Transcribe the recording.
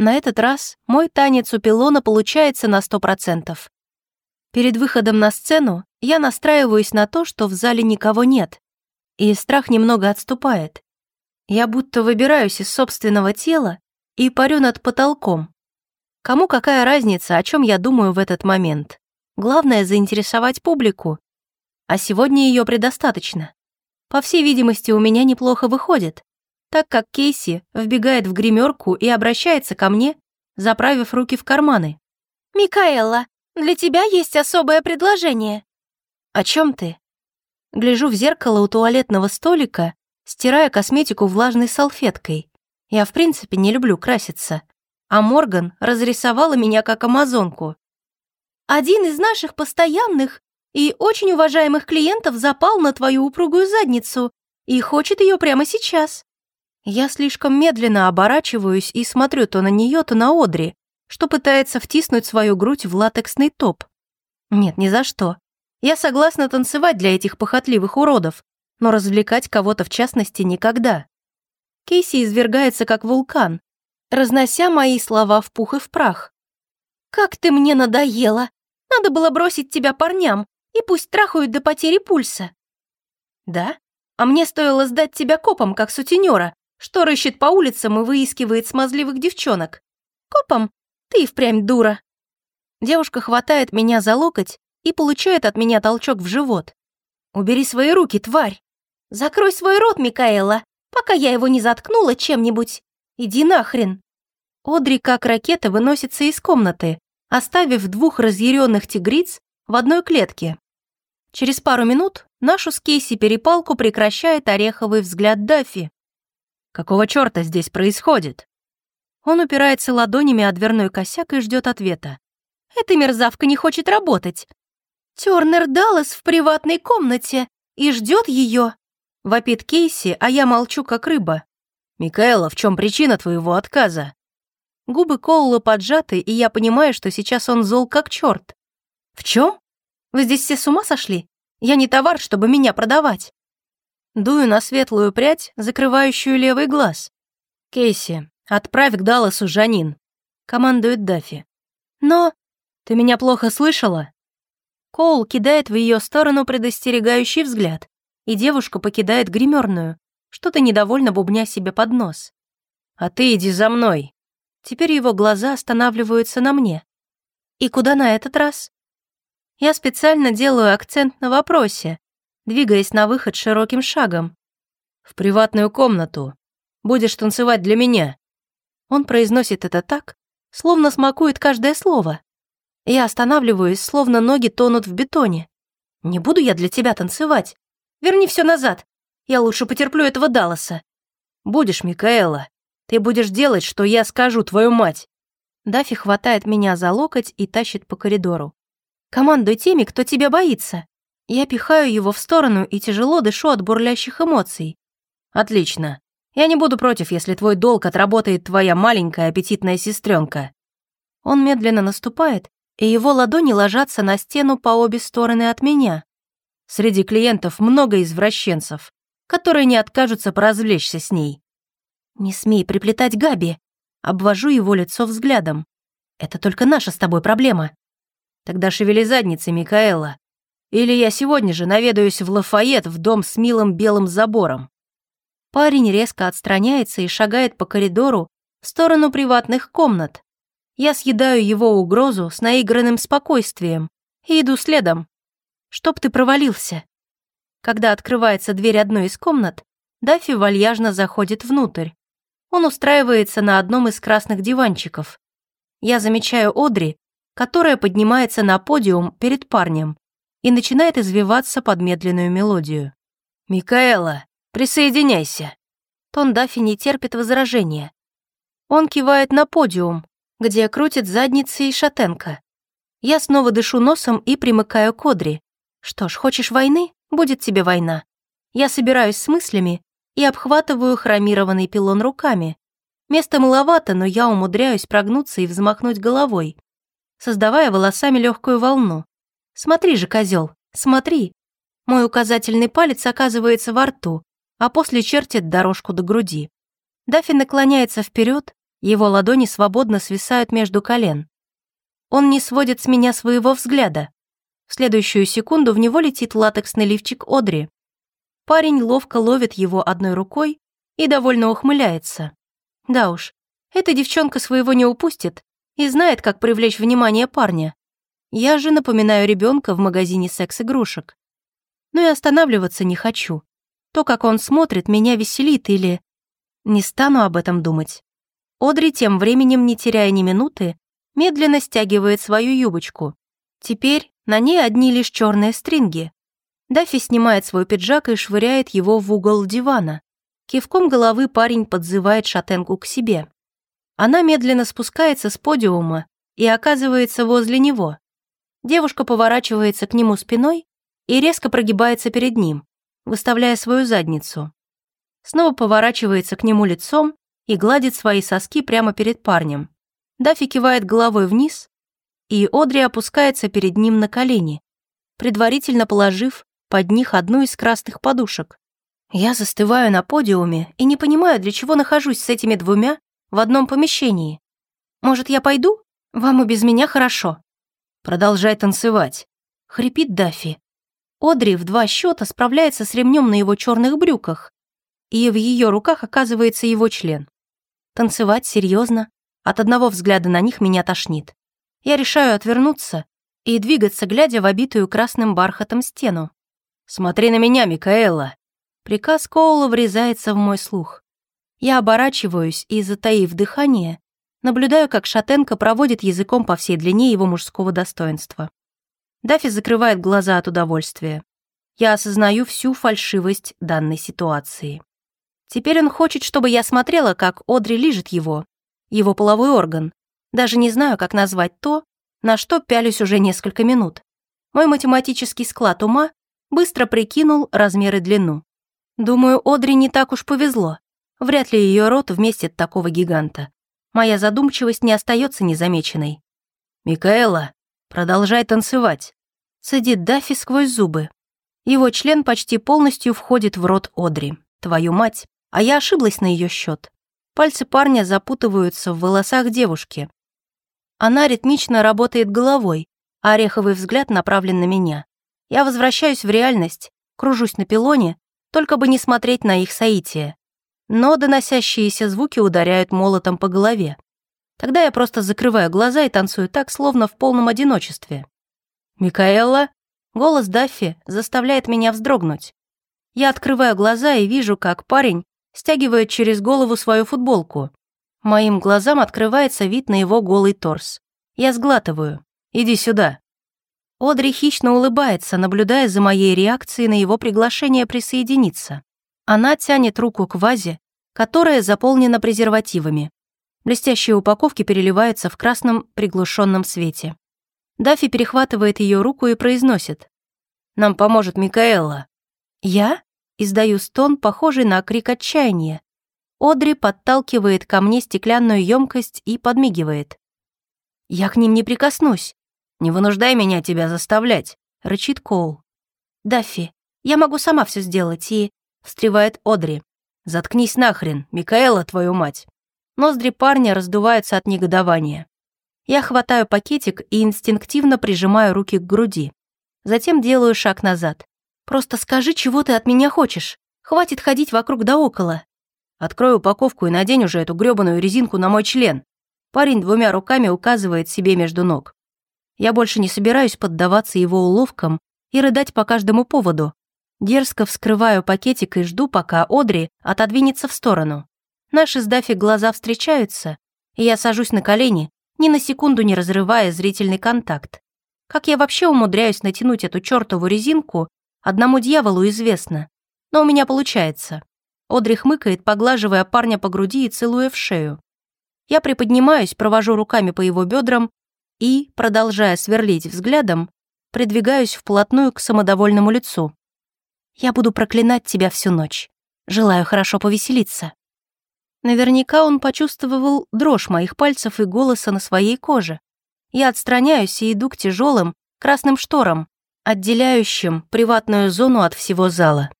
На этот раз мой танец у пилона получается на сто процентов. Перед выходом на сцену я настраиваюсь на то, что в зале никого нет, и страх немного отступает. Я будто выбираюсь из собственного тела и парю над потолком. Кому какая разница, о чем я думаю в этот момент? Главное — заинтересовать публику. А сегодня ее предостаточно. По всей видимости, у меня неплохо выходит так как Кейси вбегает в гримерку и обращается ко мне, заправив руки в карманы. «Микаэла, для тебя есть особое предложение». «О чем ты?» Гляжу в зеркало у туалетного столика, стирая косметику влажной салфеткой. Я, в принципе, не люблю краситься. А Морган разрисовала меня как амазонку. «Один из наших постоянных и очень уважаемых клиентов запал на твою упругую задницу и хочет ее прямо сейчас. Я слишком медленно оборачиваюсь и смотрю то на нее, то на Одри, что пытается втиснуть свою грудь в латексный топ. Нет, ни за что. Я согласна танцевать для этих похотливых уродов, но развлекать кого-то в частности никогда. Кейси извергается как вулкан, разнося мои слова в пух и в прах. «Как ты мне надоела! Надо было бросить тебя парням, и пусть трахают до потери пульса». «Да? А мне стоило сдать тебя копам, как сутенера, что рыщет по улицам и выискивает смазливых девчонок. Копом? Ты впрямь дура. Девушка хватает меня за локоть и получает от меня толчок в живот. Убери свои руки, тварь. Закрой свой рот, Микаэла, пока я его не заткнула чем-нибудь. Иди нахрен. Одри как ракета выносится из комнаты, оставив двух разъяренных тигриц в одной клетке. Через пару минут нашу с Кейси перепалку прекращает ореховый взгляд Даффи. Какого чёрта здесь происходит?» Он упирается ладонями о дверной косяк и ждет ответа. «Эта мерзавка не хочет работать. Тёрнер Даллас в приватной комнате и ждет ее. Вопит Кейси, а я молчу, как рыба. «Микаэла, в чем причина твоего отказа?» Губы Коула поджаты, и я понимаю, что сейчас он зол как чёрт. «В чем? Вы здесь все с ума сошли? Я не товар, чтобы меня продавать». Дую на светлую прядь, закрывающую левый глаз. «Кейси, отправь к Далласу Жанин», — командует Даффи. «Но ты меня плохо слышала?» Коул кидает в ее сторону предостерегающий взгляд, и девушка покидает гримерную, что-то недовольно бубня себе под нос. «А ты иди за мной». Теперь его глаза останавливаются на мне. «И куда на этот раз?» Я специально делаю акцент на вопросе, двигаясь на выход широким шагом. «В приватную комнату. Будешь танцевать для меня». Он произносит это так, словно смакует каждое слово. Я останавливаюсь, словно ноги тонут в бетоне. «Не буду я для тебя танцевать. Верни все назад. Я лучше потерплю этого Далласа». «Будешь, Микаэла. Ты будешь делать, что я скажу, твою мать». Дафи хватает меня за локоть и тащит по коридору. «Командуй теми, кто тебя боится. Я пихаю его в сторону и тяжело дышу от бурлящих эмоций. «Отлично. Я не буду против, если твой долг отработает твоя маленькая аппетитная сестренка. Он медленно наступает, и его ладони ложатся на стену по обе стороны от меня. Среди клиентов много извращенцев, которые не откажутся поразвлечься с ней. «Не смей приплетать Габи!» Обвожу его лицо взглядом. «Это только наша с тобой проблема». «Тогда шевели задницей, Микаэла. Или я сегодня же наведаюсь в Лафайет в дом с милым белым забором. Парень резко отстраняется и шагает по коридору в сторону приватных комнат. Я съедаю его угрозу с наигранным спокойствием и иду следом. Чтоб ты провалился. Когда открывается дверь одной из комнат, Даффи вальяжно заходит внутрь. Он устраивается на одном из красных диванчиков. Я замечаю Одри, которая поднимается на подиум перед парнем и начинает извиваться под медленную мелодию. «Микаэла, присоединяйся!» Тон Даффи не терпит возражения. Он кивает на подиум, где крутит задницы и шатенка. Я снова дышу носом и примыкаю к Одри. Что ж, хочешь войны? Будет тебе война. Я собираюсь с мыслями и обхватываю хромированный пилон руками. Места маловато, но я умудряюсь прогнуться и взмахнуть головой, создавая волосами легкую волну. Смотри же, козел, смотри. Мой указательный палец оказывается во рту, а после чертит дорожку до груди. Даффи наклоняется вперед, Его ладони свободно свисают между колен. Он не сводит с меня своего взгляда. В следующую секунду в него летит латексный лифчик Одри. Парень ловко ловит его одной рукой и довольно ухмыляется. Да уж, эта девчонка своего не упустит и знает, как привлечь внимание парня. Я же напоминаю ребенка в магазине секс-игрушек. Но и останавливаться не хочу. То, как он смотрит, меня веселит или... Не стану об этом думать. Одри тем временем, не теряя ни минуты, медленно стягивает свою юбочку. Теперь на ней одни лишь черные стринги. Даффи снимает свой пиджак и швыряет его в угол дивана. Кивком головы парень подзывает шатенку к себе. Она медленно спускается с подиума и оказывается возле него. Девушка поворачивается к нему спиной и резко прогибается перед ним, выставляя свою задницу. Снова поворачивается к нему лицом и гладит свои соски прямо перед парнем. Даффи кивает головой вниз, и Одри опускается перед ним на колени, предварительно положив под них одну из красных подушек. Я застываю на подиуме и не понимаю, для чего нахожусь с этими двумя в одном помещении. Может, я пойду? Вам и без меня хорошо. Продолжай танцевать. Хрипит Даффи. Одри в два счета справляется с ремнем на его черных брюках, и в ее руках оказывается его член. Танцевать серьезно. От одного взгляда на них меня тошнит. Я решаю отвернуться и двигаться, глядя в обитую красным бархатом стену. «Смотри на меня, Микаэла!» Приказ Коула врезается в мой слух. Я оборачиваюсь и, затаив дыхание, наблюдаю, как шатенка проводит языком по всей длине его мужского достоинства. Даффи закрывает глаза от удовольствия. Я осознаю всю фальшивость данной ситуации. Теперь он хочет, чтобы я смотрела, как Одри лижет его, его половой орган. Даже не знаю, как назвать то, на что пялюсь уже несколько минут. Мой математический склад ума быстро прикинул размер и длину. Думаю, Одри не так уж повезло. Вряд ли ее рот вместит такого гиганта. Моя задумчивость не остается незамеченной. «Микаэла, продолжай танцевать», — садит Даффи сквозь зубы. Его член почти полностью входит в рот Одри. Твою мать. А я ошиблась на ее счет. Пальцы парня запутываются в волосах девушки. Она ритмично работает головой, а ореховый взгляд направлен на меня. Я возвращаюсь в реальность, кружусь на пилоне, только бы не смотреть на их соитие. Но доносящиеся звуки ударяют молотом по голове. Тогда я просто закрываю глаза и танцую так, словно в полном одиночестве. «Микаэла?» Голос Даффи заставляет меня вздрогнуть. Я открываю глаза и вижу, как парень стягивает через голову свою футболку. Моим глазам открывается вид на его голый торс. Я сглатываю. «Иди сюда». Одри хищно улыбается, наблюдая за моей реакцией на его приглашение присоединиться. Она тянет руку к вазе, которая заполнена презервативами. Блестящие упаковки переливаются в красном приглушенном свете. Даффи перехватывает ее руку и произносит. «Нам поможет Микаэла». «Я?» Издаю стон, похожий на крик отчаяния. Одри подталкивает ко мне стеклянную емкость и подмигивает. «Я к ним не прикоснусь. Не вынуждай меня тебя заставлять», — рычит Коул. «Даффи, я могу сама все сделать и...» — встревает Одри. «Заткнись нахрен, Микаэла, твою мать!» Ноздри парня раздуваются от негодования. Я хватаю пакетик и инстинктивно прижимаю руки к груди. Затем делаю шаг назад. Просто скажи, чего ты от меня хочешь. Хватит ходить вокруг да около. Открой упаковку и надень уже эту грёбаную резинку на мой член. Парень двумя руками указывает себе между ног. Я больше не собираюсь поддаваться его уловкам и рыдать по каждому поводу. Дерзко вскрываю пакетик и жду, пока Одри отодвинется в сторону. Наши с Даффи глаза встречаются, и я сажусь на колени, ни на секунду не разрывая зрительный контакт. Как я вообще умудряюсь натянуть эту чёртову резинку Одному дьяволу известно. Но у меня получается. Одри хмыкает, поглаживая парня по груди и целуя в шею. Я приподнимаюсь, провожу руками по его бедрам и, продолжая сверлить взглядом, придвигаюсь вплотную к самодовольному лицу. Я буду проклинать тебя всю ночь. Желаю хорошо повеселиться. Наверняка он почувствовал дрожь моих пальцев и голоса на своей коже. Я отстраняюсь и иду к тяжелым красным шторам, отделяющим приватную зону от всего зала.